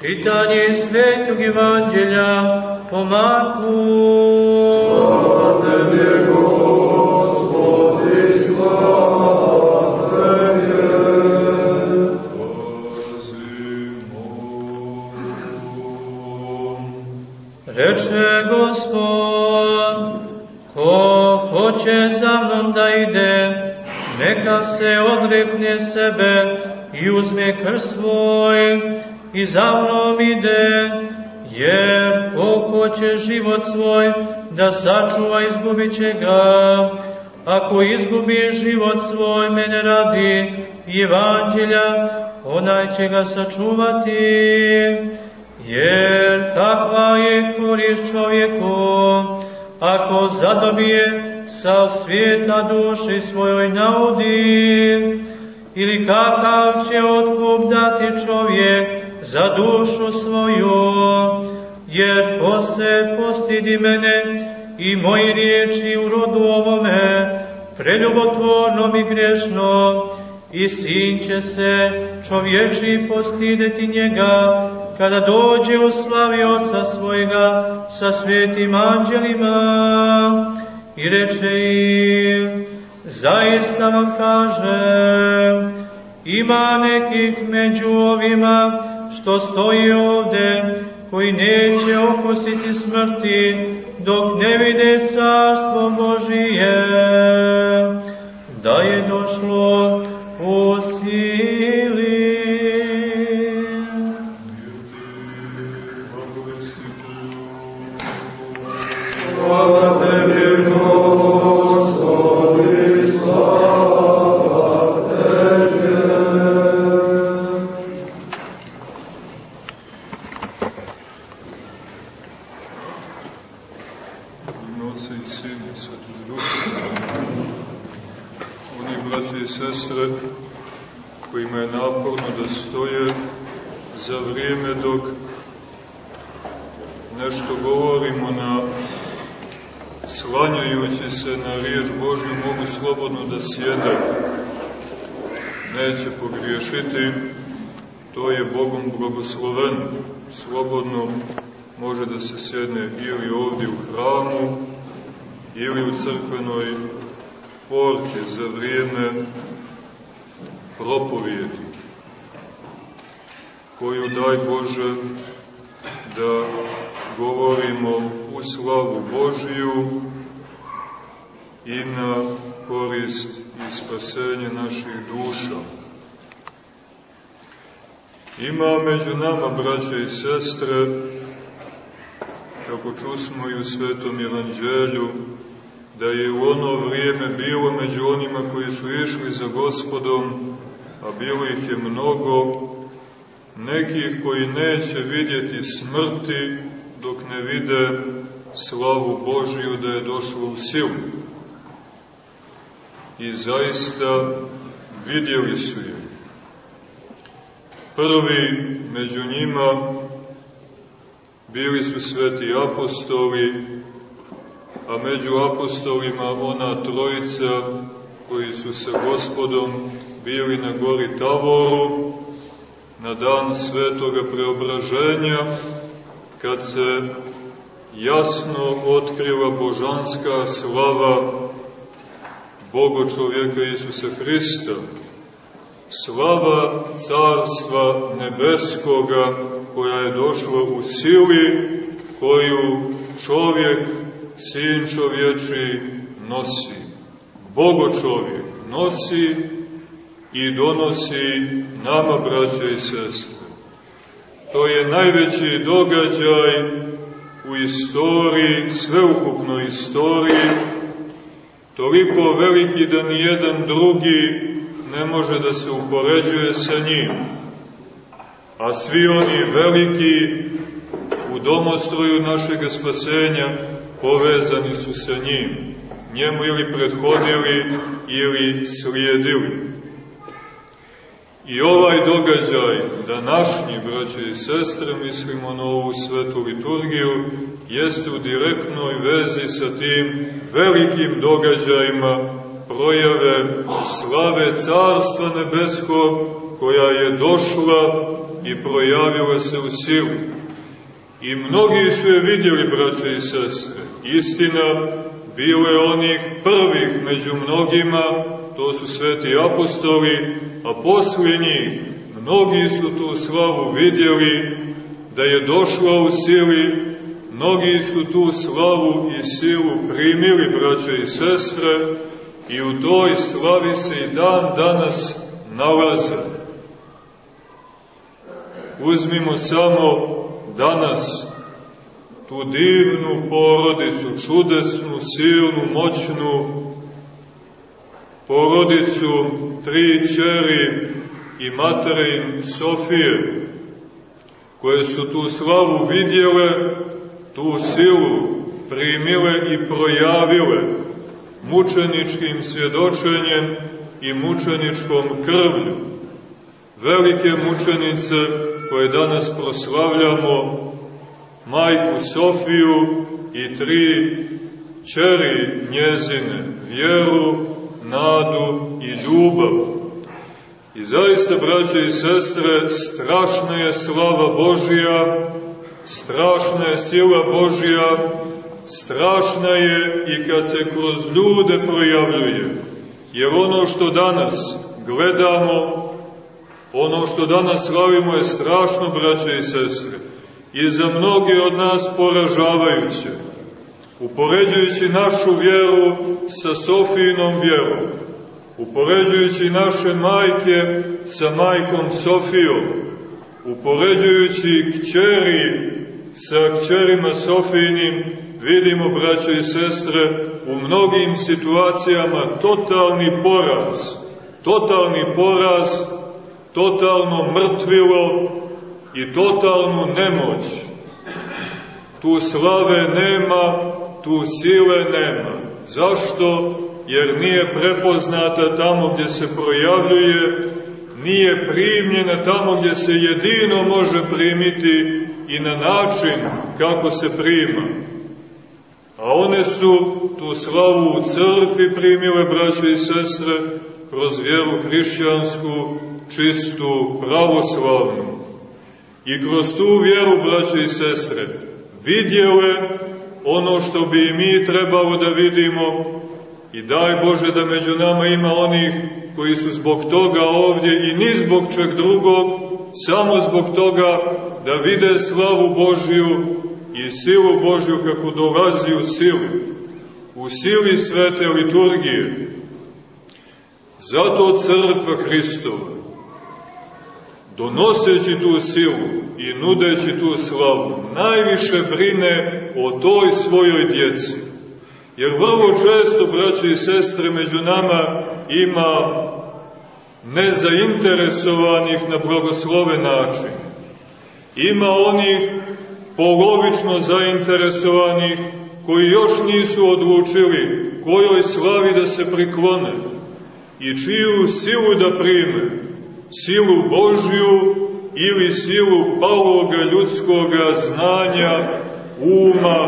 Čitanje svetog evanđelja po Marku. Slava Tebi, Gospodi, slava Tebi. Reče Gospod, ko hoće za mnom da ide, neka se odrekne sebe i uzme krst svoj i za mnom ide, jer ko hoće život svoj da sačuva izgubit će ga, ako izgubi život svoj mene radi i evanđelja, onaj će ga sačuvati. Jer kakva je korist čovjeku, ako zadobije sav svijeta duši svojoj naudi, ili kakav će otkup dati čovjek za dušu svoju, jer ko se postidi mene i moji riječi u rodu ovome, preljubotvornom i grešno, i sin će se čovječi postideti njega, kada dođe u slavi Otca svojega sa svetim anđelima. I reče im, zaista vam kažem, ima nekih među ovima što stoji ovde, koji neće okusiti smrti, dok ne vide carstvo Božije, da je došlo u sili. Crkvenoj porti za vrijeme propovijedi, koju daj Bože da govorimo u slavu Božiju i na korist i spasenje naših duša. Ima među nama, braće i sestre, kako čusmo i u Svetom Evanđelju, da je u ono vrijeme bilo među onima koji su išli za gospodom, a bilo ih je mnogo, nekih koji neće vidjeti smrti dok ne vide slavu Božiju da je došla u silu. I zaista vidjeli su je. Prvi među njima bili su sveti apostoli, a među apostolima ona trojica koji su sa gospodom bili na gori Tavoru, na dan svetoga preobraženja, kad se jasno otkrila božanska slava Boga čovjeka Isusa Hrista, slava carstva nebeskoga koja je došla u sili koju čovjek, sin čovječi, nosi. Bogo čovjek nosi i donosi nama, braće i sestre. To je najveći događaj u istoriji, sveukupnoj istoriji, toliko veliki da ni jedan drugi ne može da se upoređuje sa njim. A svi oni veliki u domostroju našeg spasenja povezani su sa njim, njemu ili prethodili ili slijedili. I ovaj događaj, današnji, braće i sestre, mislimo na ovu svetu liturgiju, jeste u direktnoj vezi sa tim velikim događajima projave slave Carstva Nebeskog, koja je došla i projavila se u silu. I mnogi su je vidjeli, braće i sestre. Istina, bilo je onih prvih među mnogima, to su sveti apostoli, a poslije njih mnogi su tu slavu vidjeli, da je došla u sili, mnogi su tu slavu i silu primili, braće i sestre, i u toj slavi se i dan danas nalaze. Uzmimo samo danas tu divnu porodicu, čudesnu, silnu, moćnu porodicu, tri čeri i materin Sofije, koje su tu slavu vidjele, tu silu primile i projavile mučeničkim svjedočenjem i mučeničkom krvlju. Velike mučenice koje danas proslavljamo, majku Sofiju i tri čeri njezine, vjeru, nadu i ljubav. I zaista, braće i sestre, strašna je slava Božija, strašna je sila Božija, strašna je i kad se kroz ljude projavljuje. Jer ono što danas gledamo, ono što danas slavimo je strašno, braće i sestre, i za mnoge od nas poražavajuće. Upoređujući našu vjeru sa Sofijinom vjerom, upoređujući naše majke sa majkom Sofijom, upoređujući kćeri sa kćerima Sofijinim, vidimo, braćo i sestre, u mnogim situacijama totalni poraz, totalni poraz, totalno mrtvilo i totalnu nemoć. Tu slave nema, tu sile nema. Zašto? jer nije prepoznata tamo gdje se projavljuje, nije primljena tamo gdje se jedino može primiti i na način kako se prima. A one su tu slavu u crkvi primile, braće i sestre, kroz vjeru hrišćansku, čistu, pravoslavnu. I kroz tu vjeru, braće i sestre, vidjele ono što bi i mi trebalo da vidimo, I daj Bože da među nama ima onih koji su zbog toga ovdje i ni zbog čeg drugog, samo zbog toga da vide slavu Božiju i silu Božju kako dolazi u silu, u sili svete liturgije. Zato crkva Hristova, donoseći tu silu i nudeći tu slavu, najviše brine o toj svojoj djeci Jer vrlo često, braći i sestre, među nama ima nezainteresovanih na blagosloven način. Ima onih polovično zainteresovanih koji još nisu odlučili kojoj slavi da se priklone i čiju silu da prime, silu Božju ili silu paloga ljudskoga znanja, uma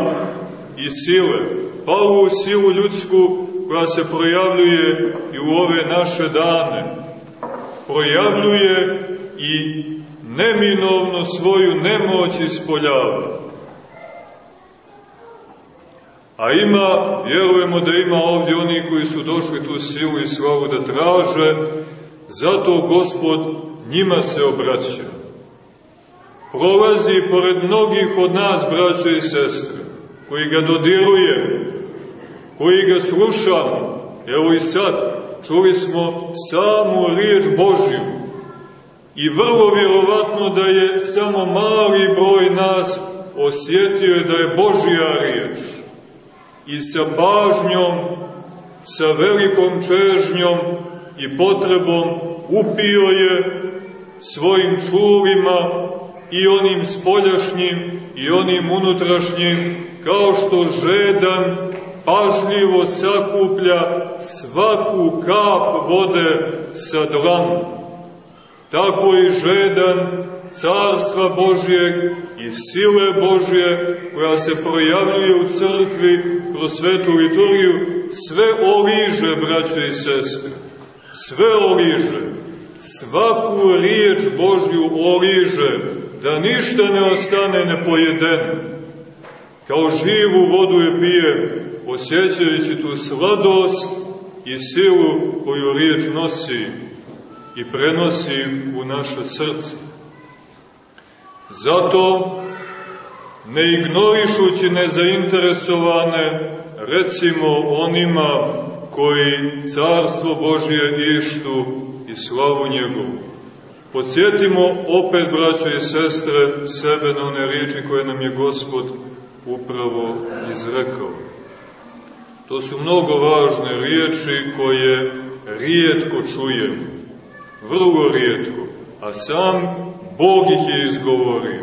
i sile pa ovu silu ljudsku koja se projavljuje i u ove naše dane. Projavljuje i neminovno svoju nemoć ispoljava. A ima, vjerujemo da ima ovdje oni koji su došli tu silu i slavu da traže, zato Gospod njima se obraća. Prolazi pored mnogih od nas, braće i sestre, koji ga dodiruje, koji ga slušamo, evo i sad, čuli smo samu riječ Božju. I vrlo vjerovatno da je samo mali broj nas osjetio da je Božja riječ. I sa pažnjom, sa velikom čežnjom i potrebom upio je svojim čulima i onim spoljašnjim i onim unutrašnjim, kao što žedan pažljivo sakuplja svaku kap vode sa dlanu. Tako i žedan carstva Božijeg i sile Božije koja se projavljuje u crkvi kroz svetu liturgiju, sve oliže, braće i sestre, sve oliže. svaku riječ Božju oliže, da ništa ne ostane nepojedeno. Kao živu vodu je pije, osjećajući tu sladost i silu koju riječ nosi i prenosi u naše srce. Zato, ne ignorišući nezainteresovane, recimo onima koji carstvo Božije ištu i slavu njegovu. Podsjetimo opet, braćo i sestre, sebe na one riječi koje nam je Gospod upravo izrekao. To su mnogo važne riječi koje rijetko čujemo, vrlo rijetko, a sam Bog ih je izgovorio.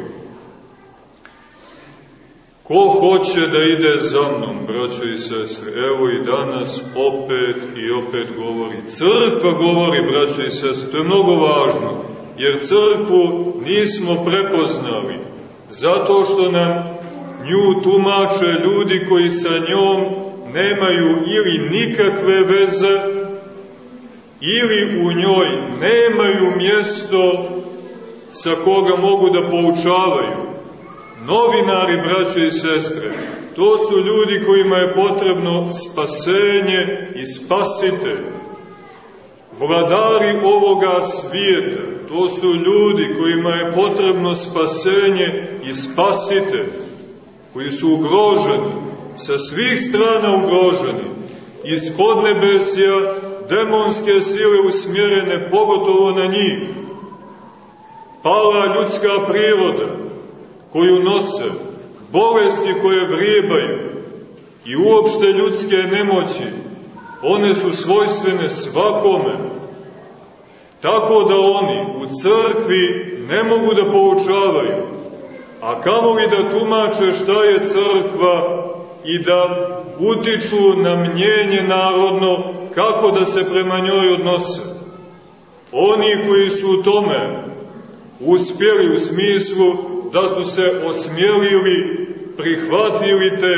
Ko hoće da ide za mnom, braćo i sestre, evo i danas opet i opet govori. Crkva govori, braćo i sestre, to je mnogo važno, jer crkvu nismo prepoznali, zato što nam nju tumače ljudi koji sa njom nemaju ili nikakve veze, ili u njoj nemaju mjesto sa koga mogu da poučavaju. Novinari, braćo i sestre, to su ljudi kojima je potrebno spasenje i spasite. Vladari ovoga svijeta, to su ljudi kojima je potrebno spasenje i spasite, koji su ugroženi, sa svih strana ugroženi, iz podnebesja demonske sile usmjerene pogotovo na njih, pala ljudska priroda, koju nose, bolesti koje vrijebaju i uopšte ljudske nemoći, one su svojstvene svakome, tako da oni u crkvi ne mogu da poučavaju, a kamo li da tumače šta je crkva i da utiču na mnjenje narodno kako da se prema njoj odnose. Oni koji su u tome uspjeli u smislu da su se osmjelili, prihvatili te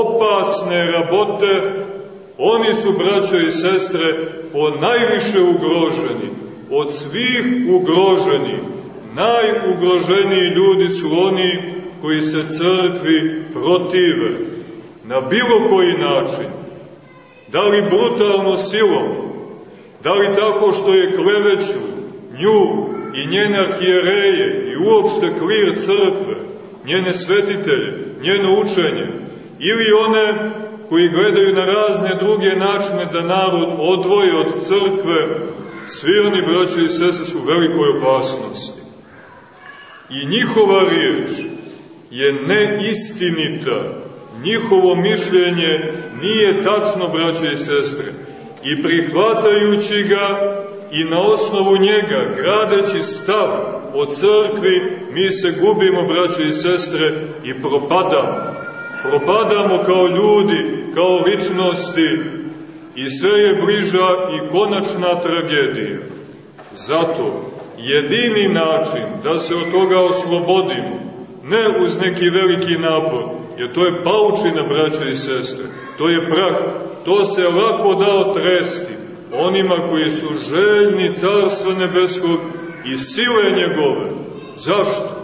opasne rabote, oni su, braćo i sestre, po najviše ugroženi, od svih ugroženih, najugroženiji ljudi su oni koji se crkvi protive, na bilo koji način, da li brutalno silom, da li tako što je kleveću nju i njene arhijereje i uopšte klir crkve, njene svetitelje, njeno učenje, ili one koji gledaju na razne druge načine da narod odvoje od crkve, svi oni, braći i sese, su u velikoj opasnosti. I njihova riječ je neistinita, njihovo mišljenje nije tačno, braćo i sestre, i prihvatajući ga i na osnovu njega, gradeći stav o crkvi, mi se gubimo, braćo i sestre, i propadamo. Propadamo kao ljudi, kao ličnosti i sve je bliža i konačna tragedija. Zato, jedini način da se od toga oslobodimo, ne uz neki veliki napor, jer to je paučina, braćo i sestre, to je prah, to se lako da otresti onima koji su željni Carstva Nebeskog i sile njegove. Zašto?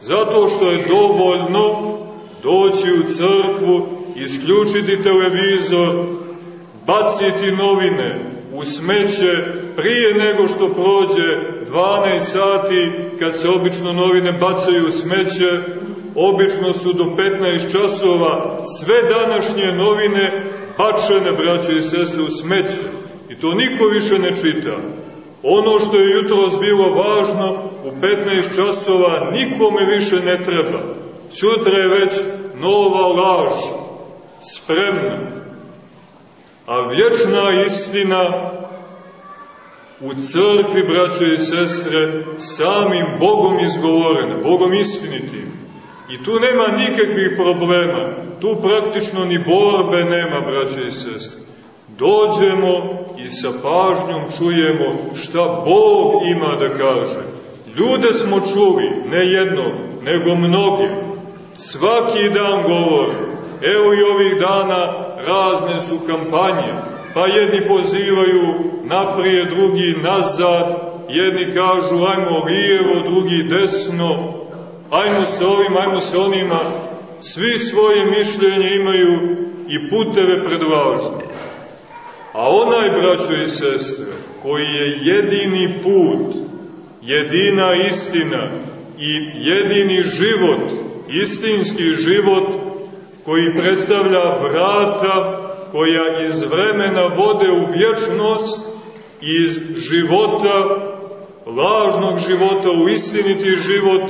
Zato što je dovoljno doći u crkvu, isključiti televizor, baciti novine u smeće prije nego što prođe 12 sati kad se obično novine bacaju u smeće, obično su do 15 časova sve današnje novine bačene, braćo i sestre, u smeće. I to niko više ne čita. Ono što je jutros bilo važno, u 15 časova nikome više ne treba. Sutra je već nova laž, spremna. A vječna istina u crkvi, braćo i sestre, samim Bogom izgovorena, Bogom istinitim. I tu nema nikakvih problema, tu praktično ni borbe nema, braćo i sestre. Dođemo i sa pažnjom čujemo šta Bog ima da kaže. Ljude smo čuli, ne jedno, nego mnogi. Svaki dan govore. Evo i ovih dana razne su kampanje, pa jedni pozivaju naprijed, drugi nazad jedni kažu ajmo lijevo, drugi desno, ajmo se ovim, ajmo se onima, svi svoje mišljenje imaju i puteve predlažu. A onaj, braćo i sestre, koji je jedini put, jedina istina i jedini život, istinski život, koji predstavlja vrata koja iz vremena vode u vječnost, iz života, lažnog života u istiniti život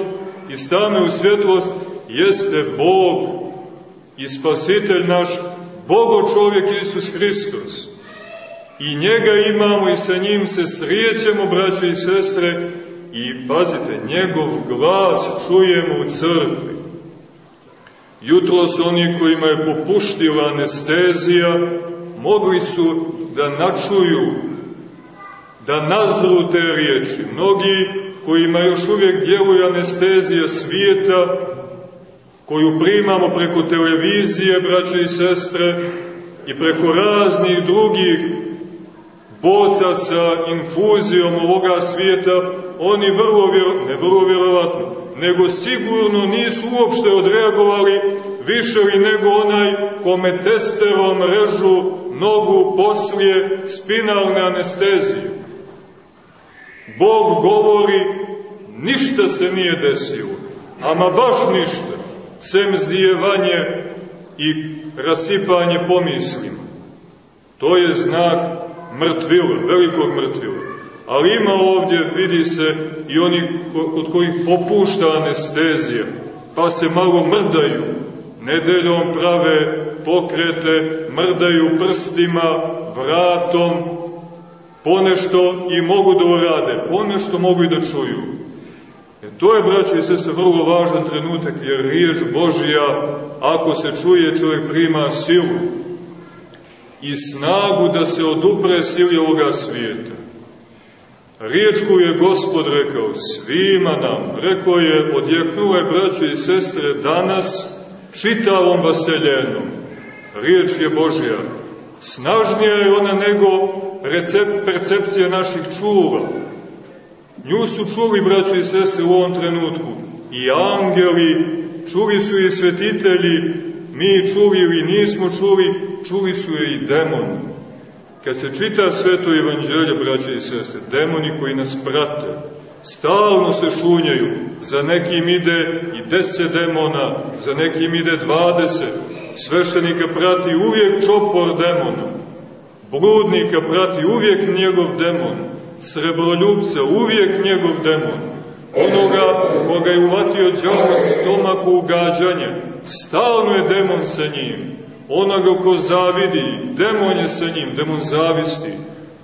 i stane u svjetlost, jeste Bog i spasitelj naš, Bogo čovjek Isus Hristos. I njega imamo i sa njim se srijećemo, braće i sestre, i pazite, njegov glas čujemo u crkvi. Jutro su oni kojima je popuštila anestezija, mogli su da načuju, da nazru te riječi. Mnogi kojima još uvijek djeluje anestezija svijeta, koju primamo preko televizije, braće i sestre, i preko raznih drugih boca sa infuzijom ovoga svijeta, oni vrlo, vjero, ne vrlo vjerovatno, nego sigurno nisu uopšte odreagovali više li nego onaj kome testerom režu nogu poslije spinalne anestezije. Bog govori, ništa se nije desilo, ama baš ništa, sem zijevanje i rasipanje pomislima. To je znak mrtvila, velikog mrtvila. Ali ima ovdje, vidi se, i oni kod kojih popušta anestezija, pa se malo mrdaju, nedeljom prave pokrete, mrdaju prstima, vratom, ponešto i mogu da urade, ponešto mogu i da čuju. E to je, braćo i sese, vrlo važan trenutak, jer riječ Božija, ako se čuje, čovjek prima silu i snagu da se odupre sili ovoga svijeta. Riječ koju je Gospod rekao svima nam, rekao je, odjeknuo je i sestre danas čitavom vaseljenom. Riječ je Božja. Snažnija je ona nego recep, percepcija naših čula. Nju su čuli, braćo i sestre, u ovom trenutku. I angeli, čuli su i svetitelji, mi čuli ili nismo čuli, čuli su je i demoni. Kad se čita sveto evanđelje, braće i sestre, demoni koji nas prate, stalno se šunjaju, za nekim ide i deset demona, za nekim ide dvadeset, sveštenika prati uvijek čopor demona, bludnika prati uvijek njegov demon, srebroljubca uvijek njegov demon, onoga koga je uvatio džavo stomaku ugađanja, stalno je demon sa njim, onoga ko zavidi, demon je sa njim, demon zavisti,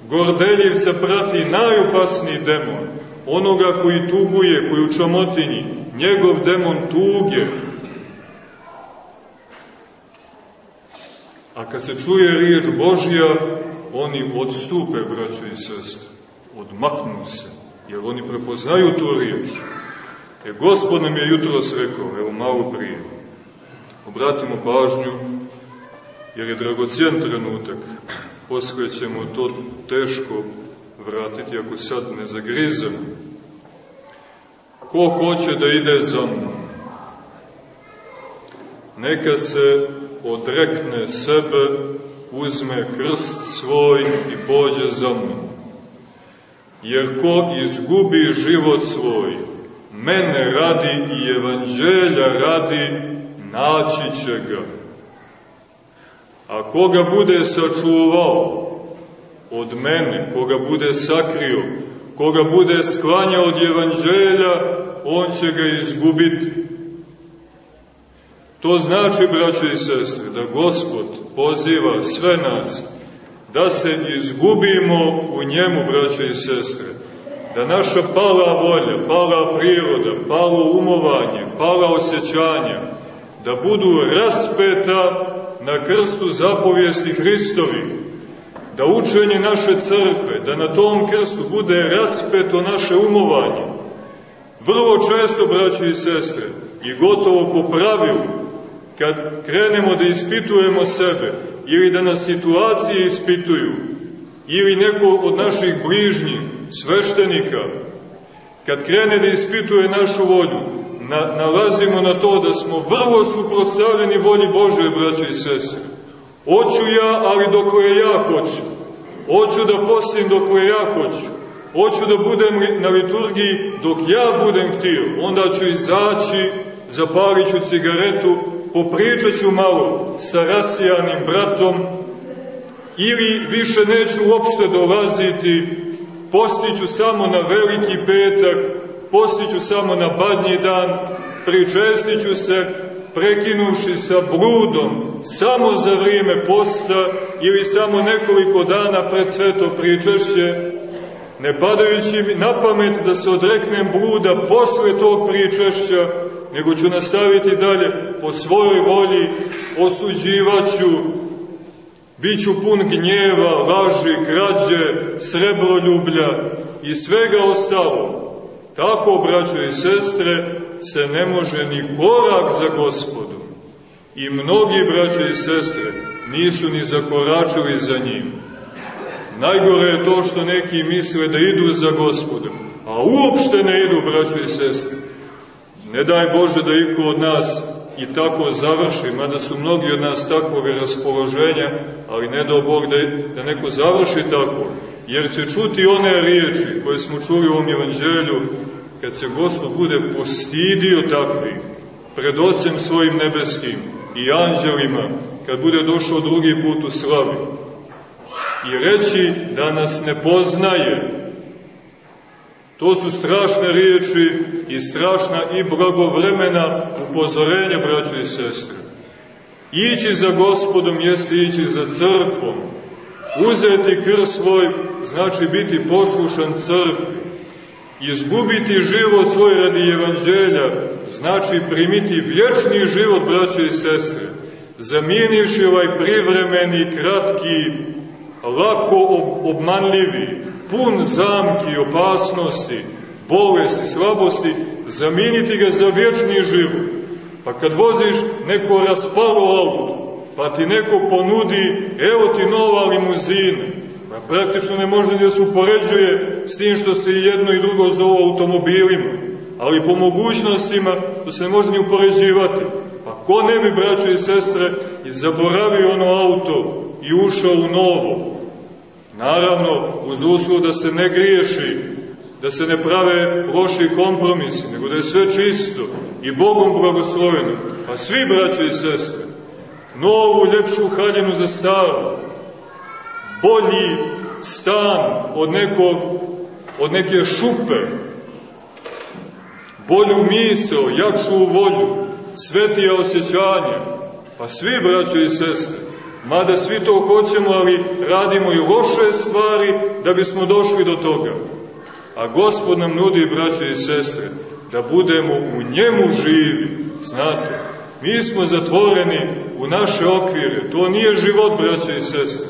gordeljivca prati najopasniji demon, onoga koji tuguje, koji u čamotinji, njegov demon tuge. A kad se čuje riječ Božja, oni odstupe, braćo i sestre, odmaknu se, jer oni prepoznaju tu riječ. E, Gospod nam je jutro rekao, evo malo prije, obratimo pažnju, jer je dragocijen trenutak, posle ćemo to teško vratiti ako sad ne zagrizemo. Ko hoće da ide za mnom, neka se odrekne sebe, uzme krst svoj i pođe za mnom. Jer ko izgubi život svoj, mene radi i evanđelja radi, naći će ga. A koga bude sačuvao, od mene, koga bude sakrio, koga bude sklanjao od evanđelja, on će ga izgubiti. To znači, braćo i sestre, da Gospod poziva sve nas da se izgubimo u njemu, braćo i sestre, da naša pala volja, pala priroda, palo umovanje, pala osjećanja, da budu raspeta na krstu zapovijesti Hristovi, da učenje naše crkve, da na tom krstu bude raspeto naše umovanje. Vrlo često, braći i sestre, i gotovo po pravilu, kad krenemo da ispitujemo sebe, ili da nas situacije ispituju, ili neko od naših bližnjih, sveštenika, kad krene da ispituje našu volju, na, nalazimo na to da smo vrlo suprotstavljeni volji Bože, braće i sestre. Hoću ja, ali dok je ja hoću. Hoću da postim dok je ja hoću. Hoću da budem na liturgiji dok ja budem htio. Onda ću izaći, zapalit ću cigaretu, popričat ću malo sa rasijanim bratom, ili više neću uopšte dolaziti, postiću samo na veliki petak, postiću samo na badnji dan, pričestiću se, prekinuši sa bludom, samo za vrijeme posta ili samo nekoliko dana pred sveto pričešće, ne padajući mi na pamet da se odreknem bluda posle tog pričešća, nego ću nastaviti dalje po svojoj volji, osuđivaću, Biću pun gnjeva, laži, krađe, srebroljublja i svega ostalo. Tako, braćo i sestre, se ne može ni korak za gospodom. I mnogi, braćo i sestre, nisu ni zakoračili za njim. Najgore je to što neki misle da idu za gospodom, a uopšte ne idu, braćo i sestre. Ne daj Bože da iko od nas i tako završi, mada su mnogi od nas takvog raspoloženja, ali ne dao Bog da, da neko završi tako, jer će čuti one riječi koje smo čuli u ovom evanđelju, kad se Gospod bude postidio takvih, pred Ocem svojim nebeskim i anđelima, kad bude došao drugi put u slavi, i reći da nas ne poznaje, To su strašne riječi i strašna i blagovremena upozorenja, braćo i sestre. Ići za gospodom jeste ići za crkvom. Uzeti kr svoj znači biti poslušan crkvi. Izgubiti život svoj radi evanđelja znači primiti vječni život, braćo i sestre. Zamijenivši ovaj privremeni, kratki, lako obmanljivi, pun zamki, opasnosti, bolesti, slabosti, zamijeniti ga za vječni život. Pa kad voziš neko raspalo auto, pa ti neko ponudi, evo ti nova limuzina, pa praktično ne može da se upoređuje s tim što se jedno i drugo zovu automobilima, ali po mogućnostima to se ne može ni upoređivati. Pa ko ne bi, braćo i sestre, i zaboravio ono auto i ušao u novo, Naravno, uz uslov da se ne griješi, da se ne prave loši kompromisi, nego da je sve čisto i Bogom blagosloveno. Pa svi, braće i sestre, novu ljepšu haljinu za staru, bolji stan od, nekog, od neke šupe, bolju misel, jakšu volju, svetija osjećanja, pa svi, braće i sestre, Mada svi to hoćemo, ali radimo i loše stvari da bismo došli do toga. A Gospod nam nudi, braće i sestre, da budemo u njemu živi. Znate, mi smo zatvoreni u naše okvire. To nije život, braće i sestre.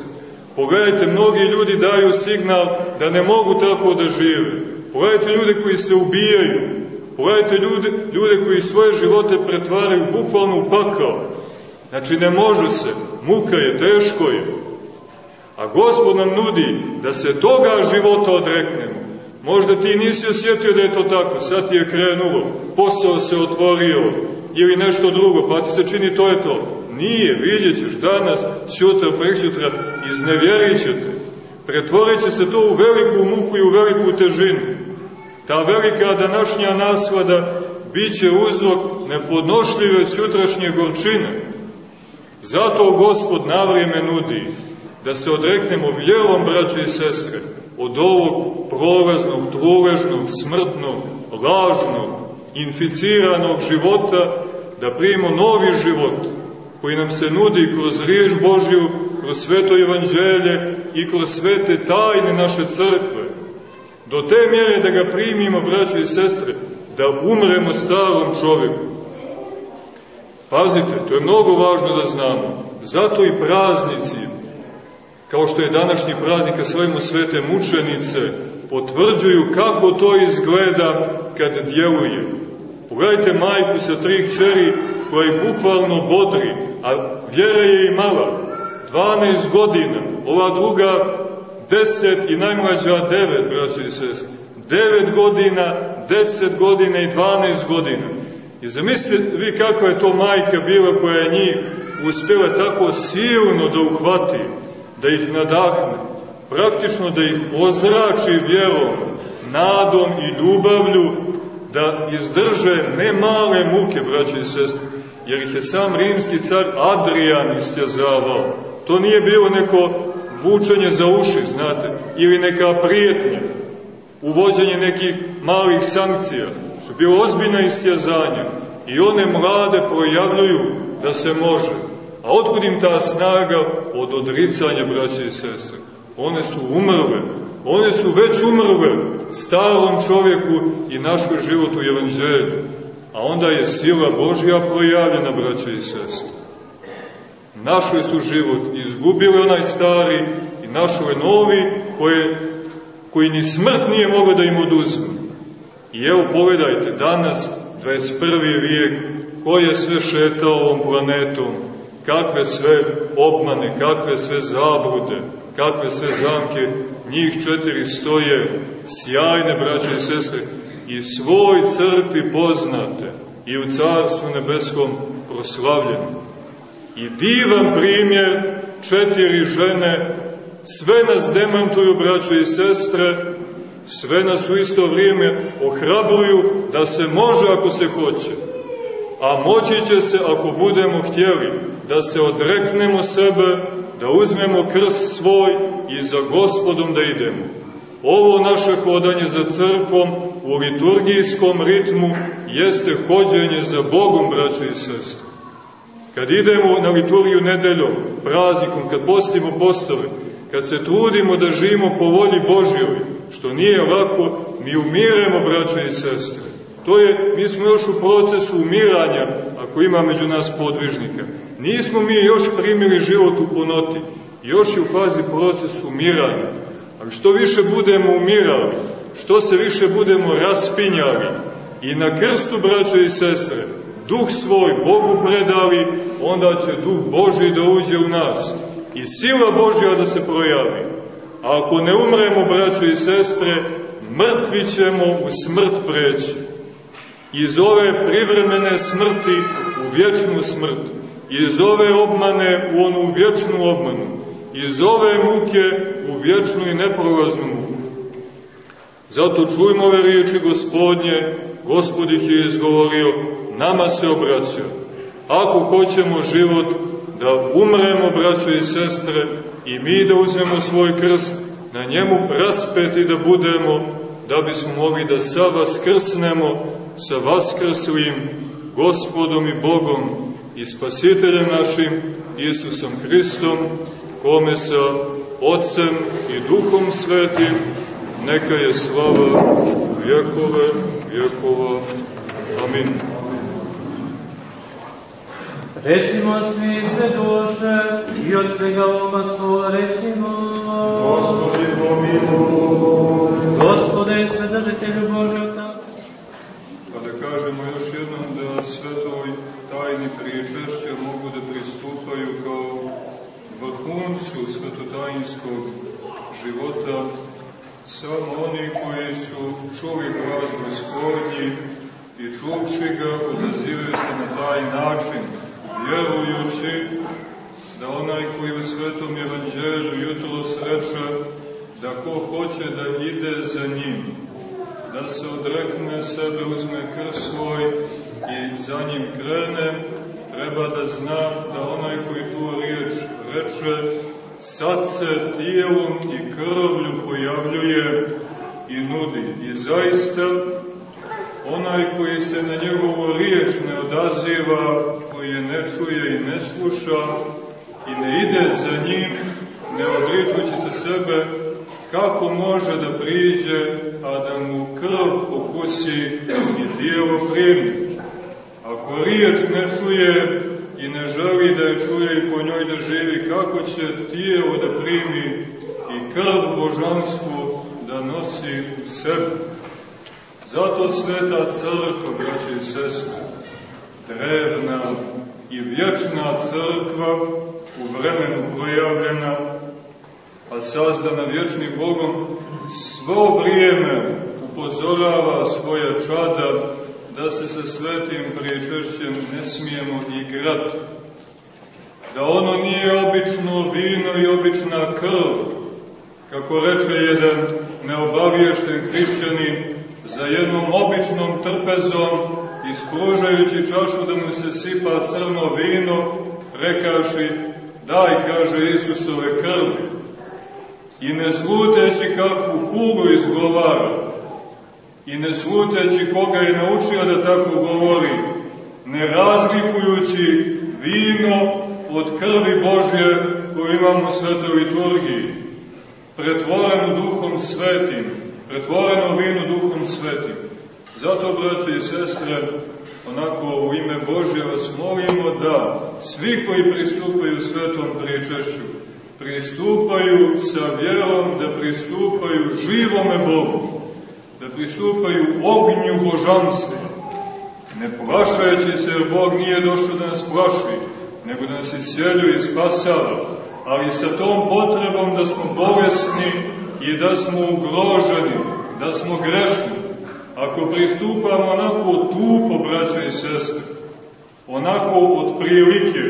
Pogledajte, mnogi ljudi daju signal da ne mogu tako da žive. Pogledajte ljude koji se ubijaju. Pogledajte ljude, ljude koji svoje živote pretvaraju bukvalno u pakao. Znači ne može se, muka je, teško je. A Gospod nam nudi da se toga života odreknemo. Možda ti nisi osjetio da je to tako, sad ti je krenulo, posao se otvorio ili nešto drugo, pa ti se čini to je to. Nije, vidjet ćeš danas, sutra, preksutra, iznevjerit će te. Pretvorit će se to u veliku muku i u veliku težinu. Ta velika današnja naslada bit će uzrok nepodnošljive sutrašnje gorčine Zato Gospod na vrijeme nudi da se odreknemo vjerom, braće i sestre, od ovog prolaznog, truležnog, smrtnog, lažnog, inficiranog života, da primimo novi život koji nam se nudi kroz riječ Božju, kroz sveto evanđelje i kroz svete tajne naše crkve. Do te mjere da ga primimo, braće i sestre, da umremo starom čovjeku Pazite, to je mnogo važno da znamo. Zato i praznici, kao što je današnji praznik, a svojimo svete mučenice, potvrđuju kako to izgleda kad djeluje. Pogledajte majku sa tri kćeri koja je bukvalno bodri, a vjera je imala 12 godina, ova druga deset i najmlađa devet, braće i sest. Devet godina, deset godina i dvanaest godina. I zamislite vi kako je to majka bila koja je njih uspjela tako silno da uhvati, da ih nadahne, praktično da ih ozrači vjerom, nadom i ljubavlju, da izdrže ne male muke, braće i sestre, jer ih je sam rimski car Adrian istjezavao. To nije bilo neko vučenje za uši, znate, ili neka prijetnja, uvođenje nekih malih sankcija, su bilo ozbiljna istjezanja i one mlade projavljuju da se može. A otkud im ta snaga od odricanja, braće i sestre? One su umrle, one su već umrle starom čovjeku i našoj život u evanđelju. A onda je sila Božja projavljena, braće i sestre. Našli su život, izgubili onaj stari i našli novi koje, koji ni smrt nije mogla da im oduzme. I evo povedajte, danas, 21. vijek, ko je sve šetao ovom planetom, kakve sve obmane, kakve sve zablude, kakve sve zamke, njih četiri stoje, sjajne braće i sestre, i svoj crkvi poznate, i u Carstvu nebeskom proslavljeni. I divan primjer četiri žene, sve nas demantuju, braćo i sestre, sve nas u isto vrijeme ohrabruju da se može ako se hoće. A moći će se ako budemo htjeli da se odreknemo sebe, da uzmemo krst svoj i za gospodom da idemo. Ovo naše hodanje za crkvom u liturgijskom ritmu jeste hođenje za Bogom, braćo i sestre. Kad idemo na liturgiju nedeljom, praznikom, kad postimo postove, kad se trudimo da živimo po volji Božjoj, što nije lako, mi umiremo, braćo i sestre. To je, mi smo još u procesu umiranja, ako ima među nas podvižnika. Nismo mi još primili život u punoti, još je u fazi procesu umiranja. Ali što više budemo umirali, što se više budemo raspinjali i na krstu, braćo i sestre, duh svoj Bogu predali, onda će duh Boži da uđe u nas i sila Božja da se projavi. A ako ne umremo, braćo i sestre, mrtvi ćemo u smrt preći. Iz ove privremene smrti u vječnu smrt. Iz ove obmane u onu vječnu obmanu. Iz ove muke u vječnu i neprolaznu muku. Zato čujmo ove riječi gospodnje, gospod ih je izgovorio, nama se obraća. Ako hoćemo život, da umremo, braćo i sestre, i mi da uzmemo svoj krst, na njemu raspeti da budemo, da bismo mogli da sa vaskrsnemo sa vaskrslim gospodom i Bogom i spasiteljem našim Isusom Hristom, kome sa Otcem i Duhom Svetim neka je slava vjekove vjekova. Amin. Recimo svi sve duše i od svega ovoga slova recimo. Gospodi pomiluj. Gospode, svedržitelju Božji otac. Pa da kažemo još jednom da svetoj tajni priječešća mogu da pristupaju kao vrhuncu svetotajinskog života samo oni koji su čuli glas gospodnji i čuvši ga odazivaju se na taj način, vjerujući da onaj koji u svetom evanđelju jutro sreće da ko hoće da ide za njim, da se odrekne sebe, uzme krst svoj i za njim krene, treba da zna da onaj koji tu riječ reče, sad se tijelom i krvlju pojavljuje i nudi. I zaista, onaj koji se na njegovu riječ ne odaziva, koji je ne čuje i ne sluša i ne ide za njim, ne odričući se sebe, kako može da priđe, a da mu krv pokusi i tijelo primi. Ako riječ ne čuje i ne želi da je čuje i po njoj da živi, kako će tijelo da primi i krv božanstvu da nosi u sebi. Zato sveta crkva, braće i sestre, drevna i vječna crkva u vremenu projavljena, a sazdana vječnim Bogom, svo vrijeme upozorava svoja čada da se sa svetim priječešćem ne smijemo igrati. Da ono nije obično vino i obična krv, kako reče jedan neobaviješten hrišćanin, za jednom običnom trpezom, ispružajući čašu da mu se sipa crno vino, rekaši, daj, kaže Isusove krvi. I ne sluteći kakvu kulu izgovara, i ne sluteći koga je naučio da tako govori, ne razlikujući vino od krvi Božje koju imamo u svetoj liturgiji, pretvorenu duhom svetim, pretvoreno vino duhom svetim. Zato, braće i sestre, onako u ime Božje vas molimo da svi koji pristupaju svetom priječešću, pristupaju sa vjerom, da pristupaju živome Bogu, da pristupaju ognju božanstva, ne plašajući se, jer Bog nije došao da nas plaši, nego da nas isjeljuje i spasava, ali sa tom potrebom da smo bolesni i da smo ugroženi, da smo grešni. Ako pristupamo onako tupo, braćo i sestre, onako od prilike,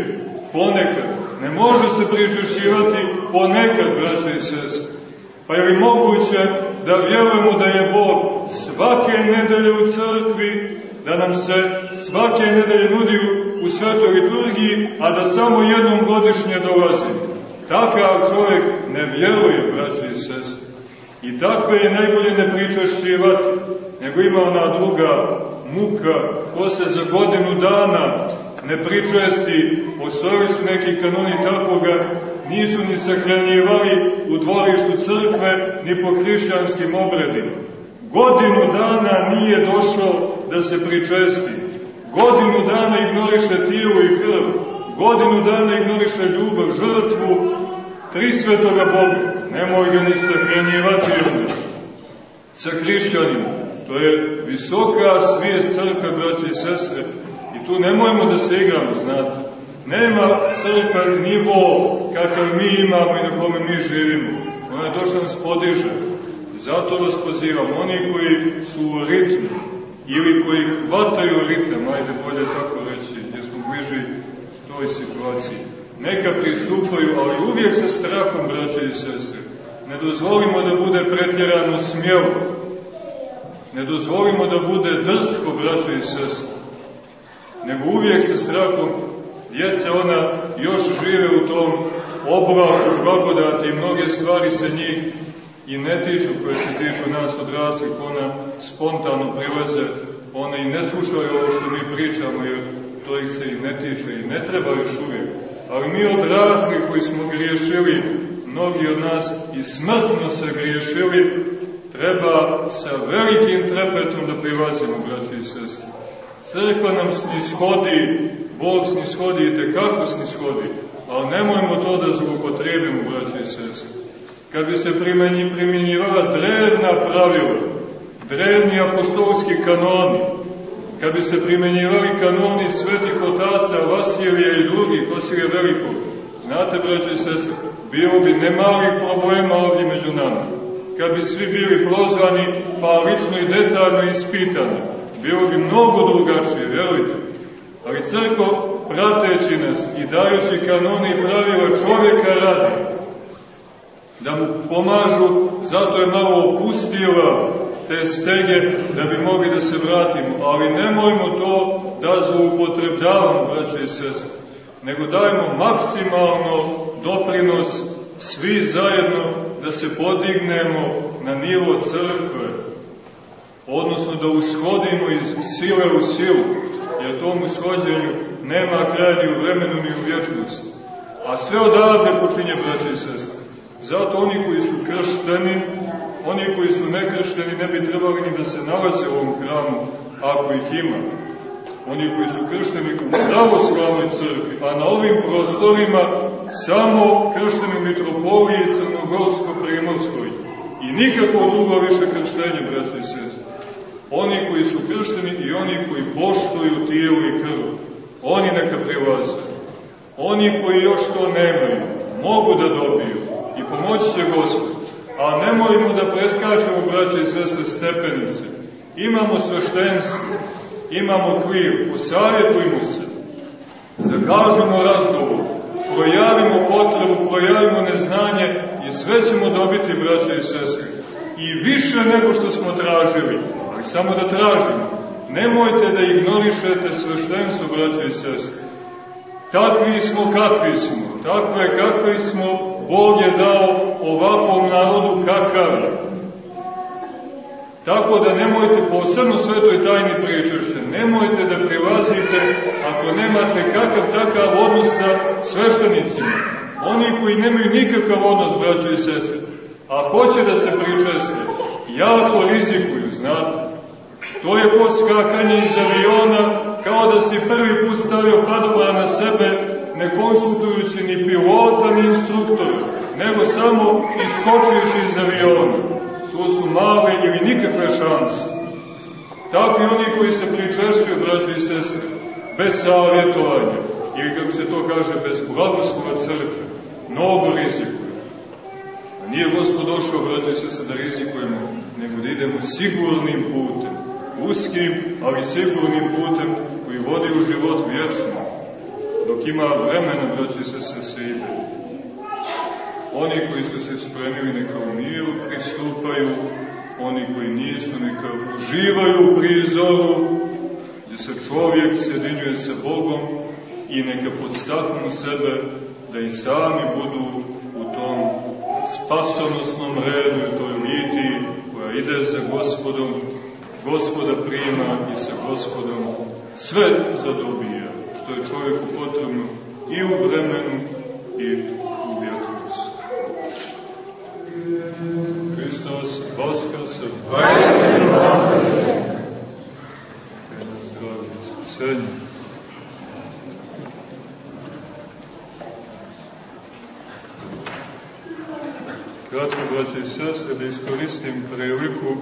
ponekad, ne može se pričešćivati ponekad, braćo i sestre. Pa je li moguće da vjerujemo da je Bog svake nedelje u crkvi, da nam se svake nedelje nudi u svetoj liturgiji, a da samo jednom godišnje dolazi. Takav čovjek ne vjeruje, braći i sestri. I takve je najbolje ne pričašćivati, nego ima ona druga muka, ko se za godinu dana ne pričesti, postojali su neki kanoni takvoga, nisu ni sahranjivali u dvorištu crkve, ni po hrišćanskim obredima. Godinu dana nije došao da se pričesti. Godinu dana ignoriše tijelo i krv. Godinu dana ignoriše ljubav, žrtvu, tri svetoga Boga. Nemoj ga ni sahranjivati onda. Sa hrišćanima. To je visoka svijest crkve, braće i sestre. I tu nemojmo da se igramo, znate. Nema crkva nivo kakav mi imamo i na kome mi živimo. Ona je došla nas podiže. Zato vas pozivam, oni koji su u ritmu, ili koji hvataju ritam, ajde bolje tako reći, gdje smo bliži toj situaciji, neka pristupaju, ali uvijek sa strahom, braće i sestre. Ne dozvolimo da bude pretjerano smjelo. Ne dozvolimo da bude drsko, braće i sestre. Nego uvijek sa strahom djeca ona još žive u tom oblaku blagodati i mnoge stvari se njih i ne tiču koje se tiču nas odraslih, ona spontano prilaze, one i ne slušaju ovo što mi pričamo, jer to ih se i ne tiče i ne treba još uvijek. Ali mi odrasli koji smo griješili, mnogi od nas i smrtno se griješili, treba sa velikim trepetom da prilazimo, braći i sestri. Crkva nam snishodi, Bog snishodi i tekako snishodi, ali nemojmo to da zlopotrebimo, braći i sestri. Kad bi se primjenjivala drevna pravila, drevni apostolski kanoni, kad bi se primjenjivali kanoni svetih otaca Vasilija i drugih, Vasilija Velikog, znate, braće i sestre, bilo bi nemalih problema ovdje među nama. Kad bi svi bili prozvani, pa lično i detaljno ispitani, bilo bi mnogo drugačije, vjerujte. Ali crko, prateći nas i dajući kanoni pravila čovjeka radi, da mu pomažu, zato je malo opustila te stege da bi mogli da se vratimo. Ali nemojmo to da zloupotrebljavamo, braće i sestre, nego dajmo maksimalno doprinos svi zajedno da se podignemo na nivo crkve, odnosno da ushodimo iz sile u silu, jer tom ushođenju nema kraja ni u vremenu ni u vječnosti. A sve odavde počinje, braće i sestre. Zato oni koji su kršteni, oni koji su nekršteni ne bi trebali ni da se nalaze u ovom hramu, ako ih ima. Oni koji su kršteni u pravoslavnoj crkvi, a na ovim prostorima samo kršteni mitropoliji Crnogorsko-Primorskoj. I nikako drugo više krštenje, braći i. Oni koji su kršteni i oni koji poštuju tijelo i krv, oni neka prilaze. Oni koji još to nemaju, mogu da dobiju, pomoći će Gospod. A nemojmo da preskačemo, braće i sestre, stepenice. Imamo sveštenstvo, imamo kliv, posavjetujmo se, zakažemo razgovor, projavimo potrebu, projavimo neznanje i sve ćemo dobiti, braće i sestre. I više nego što smo tražili, ali samo da tražimo. Nemojte da ignorišete sveštenstvo, braće i sestre. Takvi smo kakvi smo, takve kakvi smo, Bog je dao ovakvom narodu kakav je. Tako da nemojte, posebno svetoj tajni pričašte, nemojte da prilazite ako nemate kakav takav odnos sa sveštenicima. Oni koji nemaju nikakav odnos, braćo i sestre, a hoće da se pričeste, jako rizikuju, znate. To je poskakanje iz aviona, kao da si prvi put stavio padobra na sebe, ne konsultujući ni pilota, ni instruktora, nego samo iskočujući iz aviona. To su male ili nikakve šanse. Tako i oni koji se pričešćuju, braći i bez savjetovanja, ili kako se to kaže, bez blagoslova crkve, mnogo rizikuju. A nije Gospod došao, braći i sestre, da rizikujemo, nego da idemo sigurnim putem, uskim, ali sigurnim putem koji vodi u život vječno, dok ima vremena, braći i sestre, se ide. Oni koji su se spremili neka u miru pristupaju, oni koji nisu neka uživaju u prizoru, gdje se čovjek sjedinjuje sa Bogom i neka podstaknu sebe da i sami budu u tom spasonosnom redu, u toj litiji koja ide za gospodom, gospoda prima i sa gospodom sve zadobija, što je čovjeku potrebno i u vremenu i u vječnosti. Hristos Vaskrse. Zdravlje, spasenje. Kratko, braće i sestre, da iskoristim priliku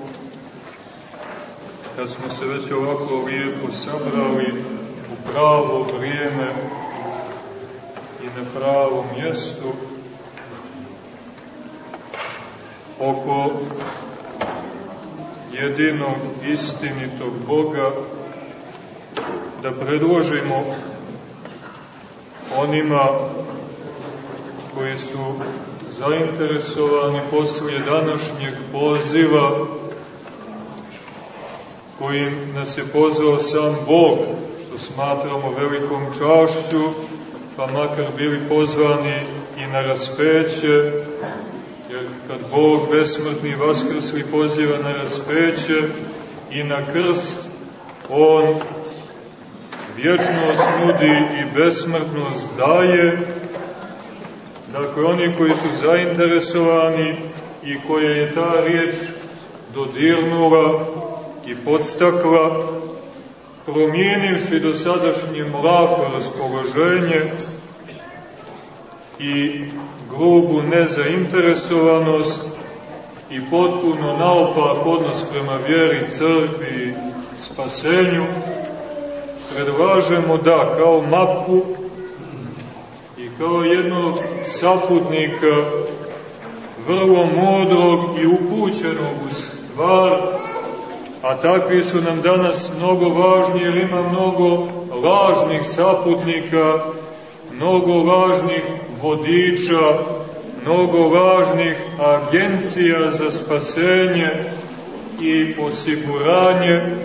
kad smo se već ovako lijepo sabrali pravo vrijeme i na pravom mjestu, oko jedinog istinitog Boga da predložimo onima koji su zainteresovani poslije današnjeg poziva kojim nas je pozvao sam Bog, što smatramo velikom čašću, pa makar bili pozvani i na raspeće, jer kad Bog besmrtni vaskrsli poziva na raspeće i na krst, On vječnost nudi i besmrtnost daje, dakle oni koji su zainteresovani i koje je ta riječ dodirnula i podstakla, promijenivši do sadašnje mlako raspoloženje i grubu nezainteresovanost i potpuno naopak odnos prema vjeri, crkvi spasenju, predlažemo da kao mapu i kao jednog saputnika vrlo modrog i upućenog u stvar, a takvi su nam danas mnogo važni jer ima mnogo lažnih saputnika, mnogo lažnih vodiča, mnogo važnih agencija za spasenje i osiguranje.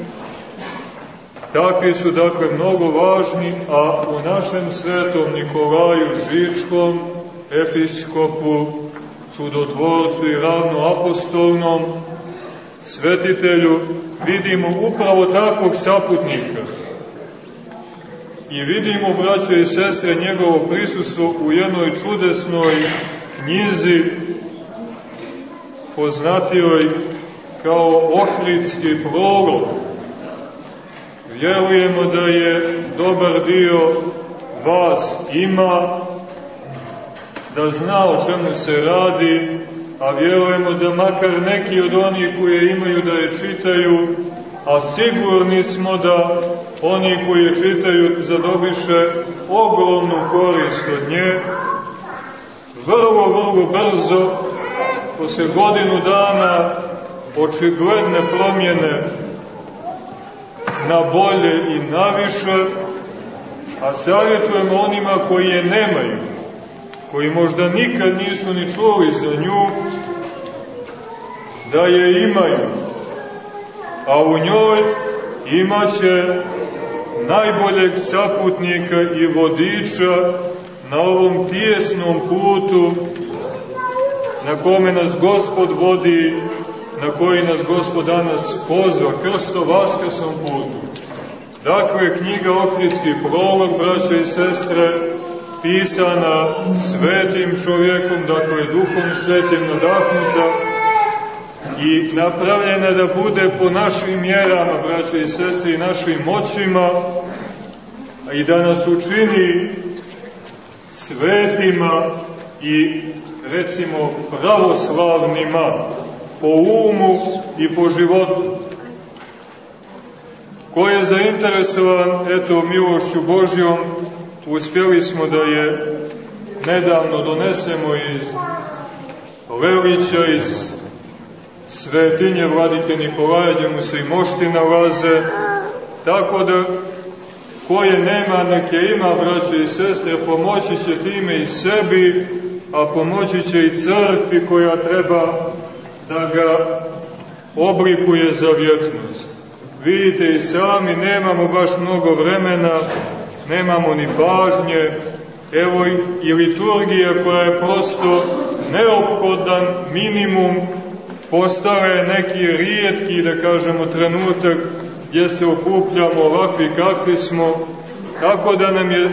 Takvi su dakle mnogo važni, a u našem svetom Nikolaju Žičkom, episkopu, čudotvorcu i ravnoapostolnom, svetitelju, vidimo upravo takvog saputnika. I vidimo, braćo i sestre, njegovo prisustvo u jednoj čudesnoj knjizi, poznatijoj kao Ohridski prolog. Vjerujemo da je dobar dio vas ima, da zna o čemu se radi, a vjerujemo da makar neki od onih koje imaju da je čitaju, a sigurni smo da oni koji je čitaju zadobiše ogromnu korist od nje, vrlo, vrlo brzo, posle godinu dana, očigledne promjene na bolje i na više, a savjetujemo onima koji je nemaju, koji možda nikad nisu ni čuli za nju, da je imaju, a u njoj imaće najboljeg saputnika i vodiča na ovom tijesnom putu na kome nas Gospod vodi, na koji nas Gospod danas pozva, krsto vaskrsnom putu. Dakle, knjiga Ohridski prolog, braće i sestre, pisana svetim čovjekom, dakle, duhom svetim nadahnuta, i napravljena da bude po našim mjerama, braće i sestre, i našim moćima, i da nas učini svetima i recimo pravoslavnima po umu i po životu. Ko je zainteresovan, eto, milošću Božjom, uspjeli smo da je nedavno donesemo iz Lelića, iz svetinje vladike Nikolaja, gdje mu se i mošti nalaze, tako da koje nema, neke ima, braće i sestre, pomoći će time i sebi, a pomoći će i crkvi koja treba da ga oblikuje za vječnost. Vidite i sami, nemamo baš mnogo vremena, nemamo ni pažnje, evo i liturgija koja je prosto neophodan minimum, postale neki rijetki, da kažemo, trenutak gdje se okupljamo ovakvi kakvi smo, tako da nam je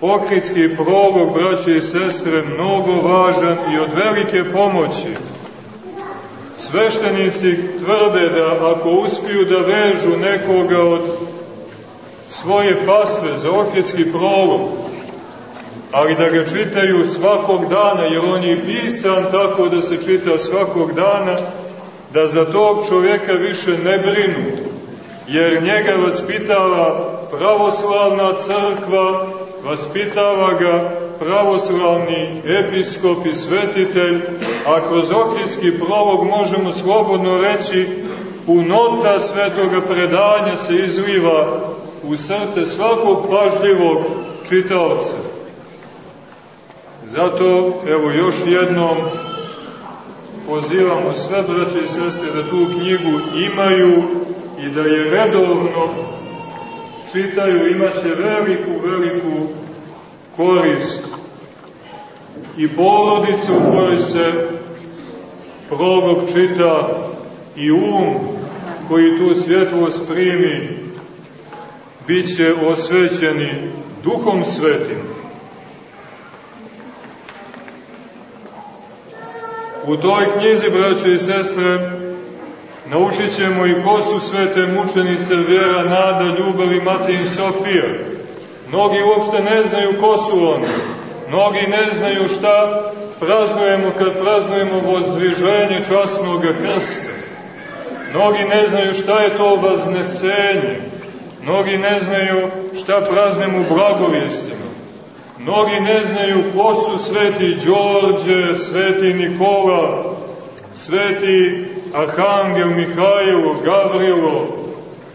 Ohridski prolog, braće i sestre, mnogo važan i od velike pomoći. Sveštenici tvrde da ako uspiju da vežu nekoga od svoje pastve za Ohridski prolog, ali da ga čitaju svakog dana, jer on je pisan tako da se čita svakog dana, da za tog čovjeka više ne brinu, jer njega vaspitava pravoslavna crkva, vaspitava ga pravoslavni episkop i svetitelj, a kroz okrijski prolog možemo slobodno reći punota svetoga predanja se izliva u srce svakog pažljivog čitaoca. Zato, evo još jednom, pozivamo sve braće i sestre da tu knjigu imaju i da je redovno čitaju, imaće veliku, veliku korist i porodicu u kojoj se prolog čita i um koji tu svjetlost primi bit će osvećeni duhom svetim. U toj knjizi, braće i sestre, naučit ćemo i ko su svete mučenice vjera, nada, ljubav i Matija i Sofija. Mnogi uopšte ne znaju ko su oni. Mnogi ne znaju šta praznujemo kad praznujemo vozdviženje časnog krsta. Mnogi ne znaju šta je to vaznesenje. Mnogi ne znaju šta praznujemo u blagovijestima. Mnogi ne znaju ko su sveti Đorđe, sveti Nikola, sveti Arhangel Mihajlo, Gavrilo.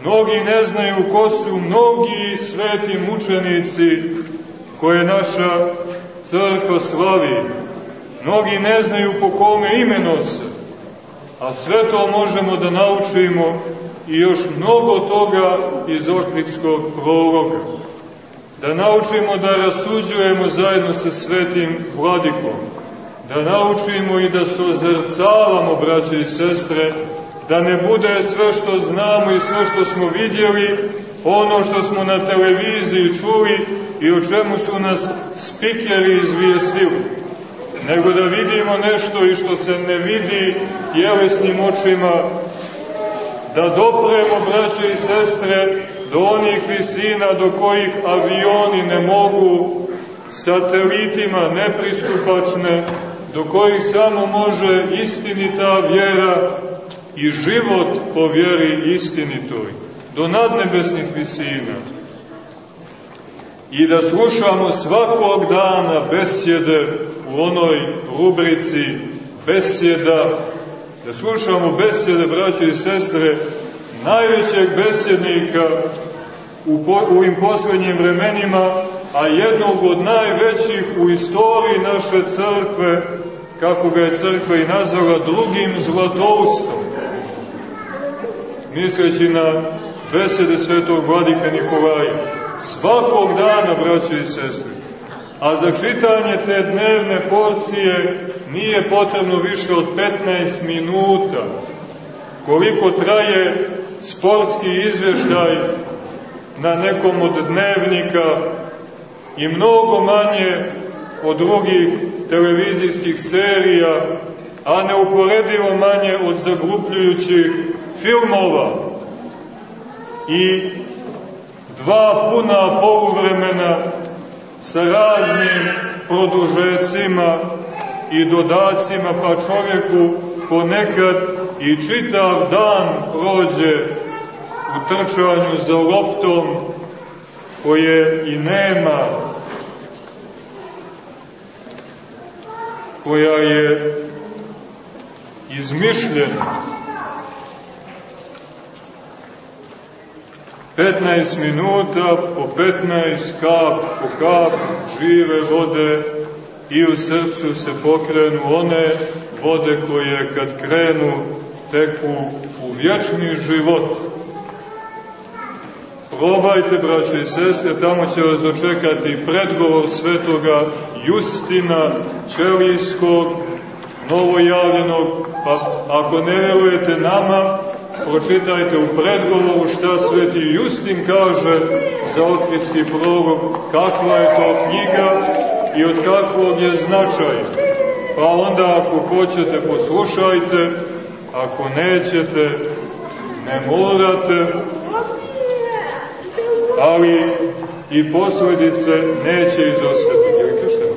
Mnogi ne znaju ko su mnogi sveti mučenici koje naša crkva slavi. Mnogi ne znaju po kome ime nose, a sve to možemo da naučimo i još mnogo toga iz Ohridskog prologa da naučimo da rasuđujemo zajedno sa svetim vladikom, da naučimo i da se ozrcavamo, braće i sestre, da ne bude sve što znamo i sve što smo vidjeli, ono što smo na televiziji čuli i o čemu su nas spikeri izvijestili, nego da vidimo nešto i što se ne vidi tjelesnim očima, da dopremo, braće i sestre, do onih visina do kojih avioni ne mogu, satelitima nepristupačne, do kojih samo može istinita vjera i život po vjeri istinitoj, do nadnebesnih visina. i da slušamo svakog dana besjede u onoj rubrici besjeda, da slušamo besjede, braće i sestre, najvećeg besjednika u, po, u poslednjim vremenima, a jednog od najvećih u istoriji naše crkve, kako ga je crkva i nazvala, drugim zlatoustom, misleći na besede svetog vladika Nikolaja. Svakog dana, braće i sestre, a za čitanje te dnevne porcije nije potrebno više od 15 minuta, koliko traje sportski izveštaj na nekom od dnevnika i mnogo manje od drugih televizijskih serija, a neuporedivo manje od zagrupljujućih filmova. I dva puna poluvremena sa raznim produžecima i dodacima, pa čovjeku ponekad i čitav dan prođe u trčanju za loptom koje i nema, koja je izmišljena. 15 minuta po 15 kap po kap žive vode i u srcu se pokrenu one vode koje kad krenu teku u vječni život. Probajte, braće i sestre, tamo će vas dočekati predgovor svetoga Justina Čelijskog, novojavljenog, pa ako ne verujete nama, pročitajte u predgovoru šta sveti Justin kaže za otkritski prorok, kakva je to knjiga i od kakvog je značaja. Pa onda ako hoćete poslušajte, ako nećete ne morate, ali i posledice neće izostati. Vidite što